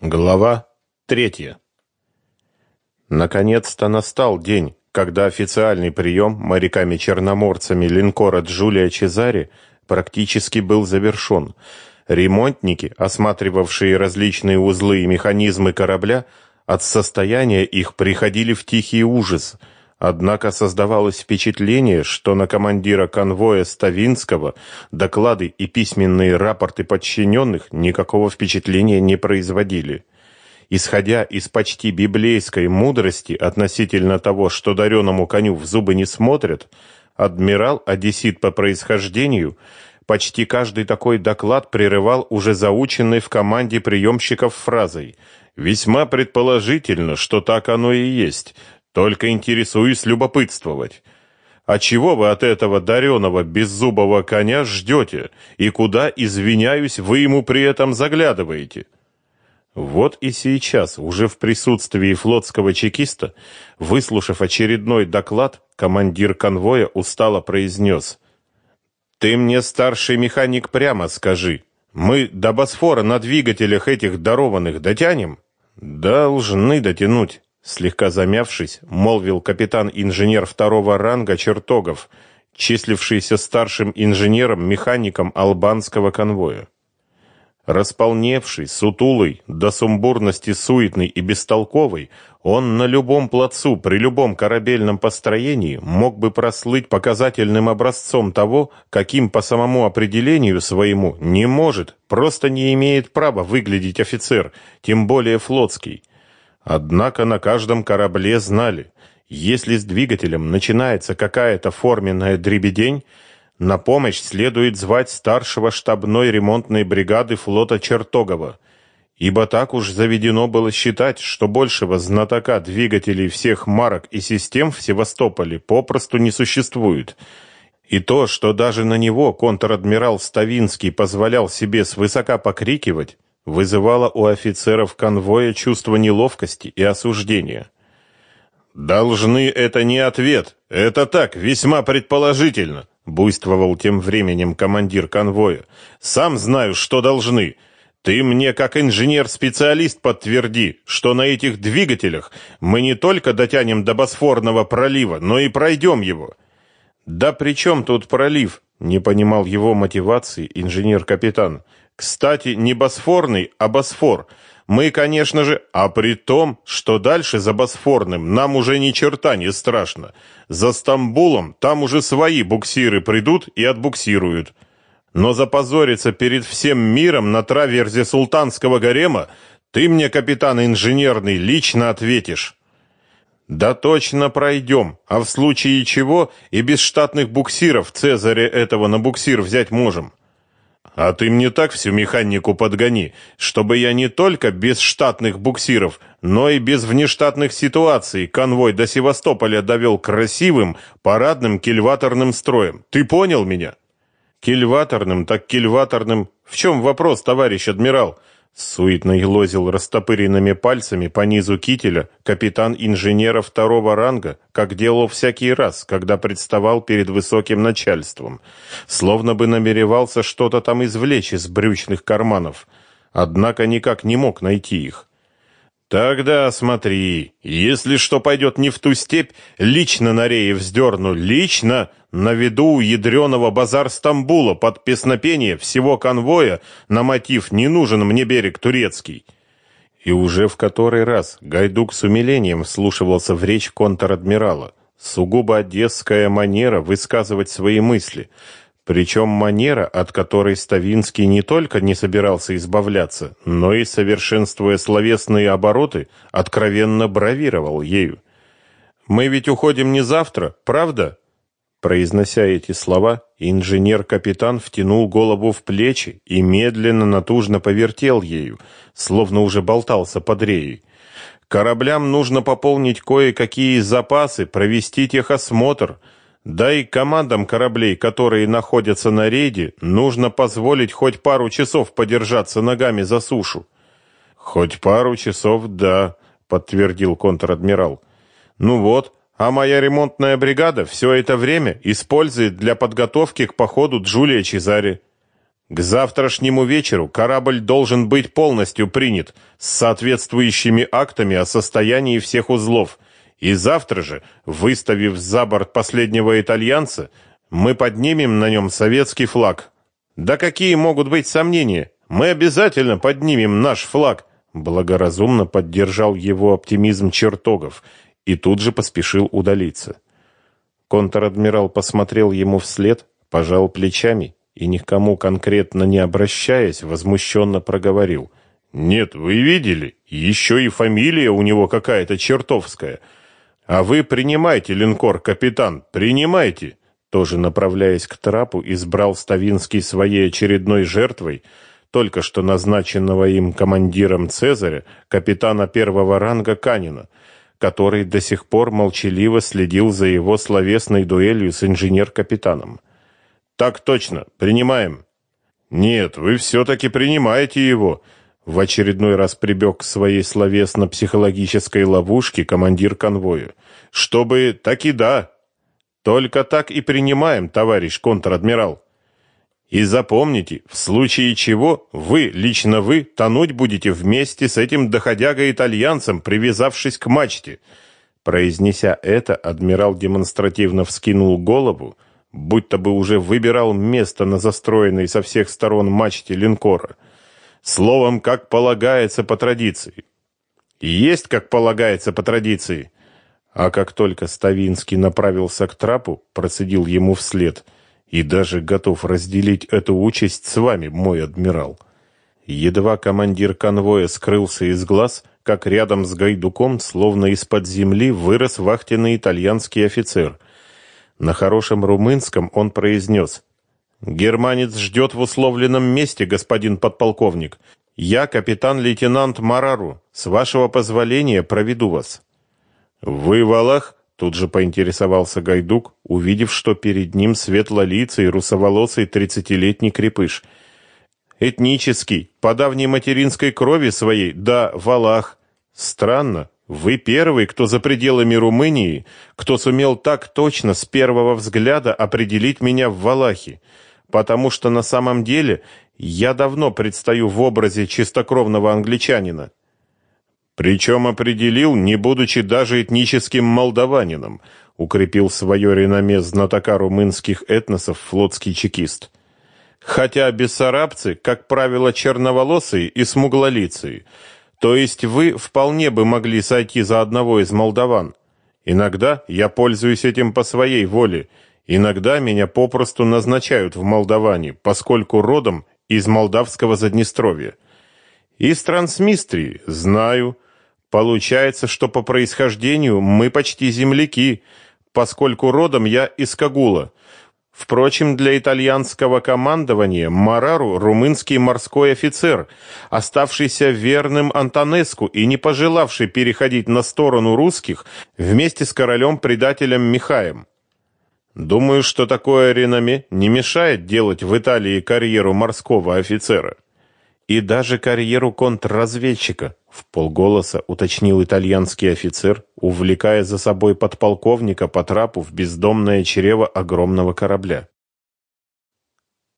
Глава третья. Наконец-то настал день, когда официальный прием моряками-черноморцами линкора Джулия Чезари практически был завершен. Ремонтники, осматривавшие различные узлы и механизмы корабля, от состояния их приходили в тихий ужас – Однако создавалось впечатление, что на командира конвоя Ставинского доклады и письменные рапорты подчиненных никакого впечатления не производили. Исходя из почти библейской мудрости относительно того, что дареному коню в зубы не смотрят, адмирал, одессит по происхождению, почти каждый такой доклад прерывал уже заученной в команде приемщиков фразой «Весьма предположительно, что так оно и есть», только интересуюсь любопытствовать. А чего вы от этого дареного беззубого коня ждете? И куда, извиняюсь, вы ему при этом заглядываете? Вот и сейчас, уже в присутствии флотского чекиста, выслушав очередной доклад, командир конвоя устало произнес. «Ты мне, старший механик, прямо скажи, мы до Босфора на двигателях этих дарованных дотянем?» «Должны дотянуть», слегка замявшись, молвил капитан-инженер второго ранга Чертогов, числившийся старшим инженером-механиком албанского конвоя. Располневший, сутулый, до сумбурности суетный и бестолковый, он на любом плацу, при любом корабельном построении мог бы прослыть показательным образцом того, каким по самому определению своему не может, просто не имеет права выглядеть офицер, тем более флотский. Однако на каждом корабле знали, если с двигателем начинается какая-то форменная дребедень, на помощь следует звать старшего штабной ремонтной бригады флота Чертогова, ибо так уж заведено было считать, что большего знатока двигателей всех марок и систем в Севастополе попросту не существует. И то, что даже на него контр-адмирал Ставинский позволял себе свысока покрикивать, вызывало у офицеров конвоя чувство неловкости и осуждения. «Должны — это не ответ, это так, весьма предположительно», — буйствовал тем временем командир конвоя. «Сам знаю, что должны. Ты мне, как инженер-специалист, подтверди, что на этих двигателях мы не только дотянем до Босфорного пролива, но и пройдем его». «Да при чем тут пролив?» — не понимал его мотивации инженер-капитан. Кстати, не Босфорный, а Босфор. Мы, конечно же, а при том, что дальше за Босфорным нам уже ни черта не страшно. За Стамбулом там уже свои буксиры придут и отбуксируют. Но запозориться перед всем миром на траверзе султанского гарема ты мне, капитан инженерный, лично ответишь. Да точно пройдем, а в случае чего и без штатных буксиров Цезаря этого на буксир взять можем. А ты мне так всю механику подгони, чтобы я не только без штатных буксиров, но и без внештатных ситуаций конвой до Севастополя довел красивым парадным кильваторным строем. Ты понял меня? Кильваторным, так кильваторным. В чем вопрос, товарищ адмирал? Суетно елозил растопыренными пальцами по низу кителя капитан инженера второго ранга, как делал всякий раз, когда представал перед высоким начальством, словно бы намеревался что-то там извлечь из брючных карманов, однако никак не мог найти их. Тогда смотри, если что пойдет не в ту степь, лично на рее вздерну, лично на виду у базар Стамбула под песнопение всего конвоя на мотив «Не нужен мне берег турецкий». И уже в который раз Гайдук с умилением вслушивался в речь контр-адмирала. Сугубо одесская манера высказывать свои мысли – причем манера, от которой Ставинский не только не собирался избавляться, но и, совершенствуя словесные обороты, откровенно бравировал ею. «Мы ведь уходим не завтра, правда?» Произнося эти слова, инженер-капитан втянул голову в плечи и медленно, натужно повертел ею, словно уже болтался под реей. «Кораблям нужно пополнить кое-какие запасы, провести техосмотр», да и командам кораблей, которые находятся на рейде, нужно позволить хоть пару часов подержаться ногами за сушу. Хоть пару часов, да, подтвердил контр-адмирал. Ну вот, а моя ремонтная бригада все это время использует для подготовки к походу Джулия Чезари. К завтрашнему вечеру корабль должен быть полностью принят с соответствующими актами о состоянии всех узлов. И завтра же, выставив за борт последнего итальянца, мы поднимем на нем советский флаг. Да какие могут быть сомнения? Мы обязательно поднимем наш флаг, благоразумно поддержал его оптимизм Чертогов и тут же поспешил удалиться. Контр-адмирал посмотрел ему вслед, пожал плечами и никому конкретно не обращаясь, возмущенно проговорил: "Нет, вы видели? Еще и фамилия у него какая-то чертовская. А вы принимайте линкор, капитан, принимайте". Тоже направляясь к трапу, избрал Ставинский своей очередной жертвой, только что назначенного им командиром Цезаря, капитана первого ранга Канина, который до сих пор молчаливо следил за его словесной дуэлью с инженер-капитаном. Так точно, принимаем. Нет, вы все таки принимаете его. В очередной раз прибег к своей словесно-психологической ловушке командир конвоя. Чтобы так и да. Только так и принимаем, товарищ контр-адмирал. И запомните, в случае чего вы, лично вы, тонуть будете вместе с этим доходяга-итальянцем, привязавшись к мачте. Произнеся это, адмирал демонстративно вскинул голову, будто бы уже выбирал место на застроенной со всех сторон мачте линкора. Словом, как полагается по традиции. Есть, как полагается по традиции. А как только Ставинский направился к трапу, процедил ему вслед — и даже готов разделить эту участь с вами, мой адмирал. Едва командир конвоя скрылся из глаз, как рядом с Гайдуком, словно из-под земли, вырос вахтенный итальянский офицер. На хорошем румынском он произнес «Германец ждет в условленном месте, господин подполковник. Я капитан-лейтенант Марару. С вашего позволения проведу вас». «Вы Валах?» Тут же поинтересовался Гайдук, увидев, что перед ним светлолицый, русоволосый тридцатилетний крепыш. Этнический, по давней материнской крови своей, да, валах. Странно, вы первый, кто за пределами Румынии, кто сумел так точно с первого взгляда определить меня в валахе, потому что на самом деле я давно предстаю в образе чистокровного англичанина. Причем определил, не будучи даже этническим молдаванином, укрепил свое реноме знатока румынских этносов флотский чекист. Хотя бессарабцы, как правило, черноволосые и смуглолицые, то есть вы вполне бы могли сойти за одного из молдаван. Иногда я пользуюсь этим по своей воле, иногда меня попросту назначают в Молдаване, поскольку родом из молдавского Заднестровья. Из Трансмистрии, знаю, Получается, что по происхождению мы почти земляки, поскольку родом я из Кагула. Впрочем, для итальянского командования Марару румынский морской офицер, оставшийся верным Антонеску и не пожелавший переходить на сторону русских вместе с королем-предателем Михаем. Думаю, что такое реноме не мешает делать в Италии карьеру морского офицера и даже карьеру контрразведчика, в полголоса уточнил итальянский офицер, увлекая за собой подполковника по трапу в бездомное чрево огромного корабля.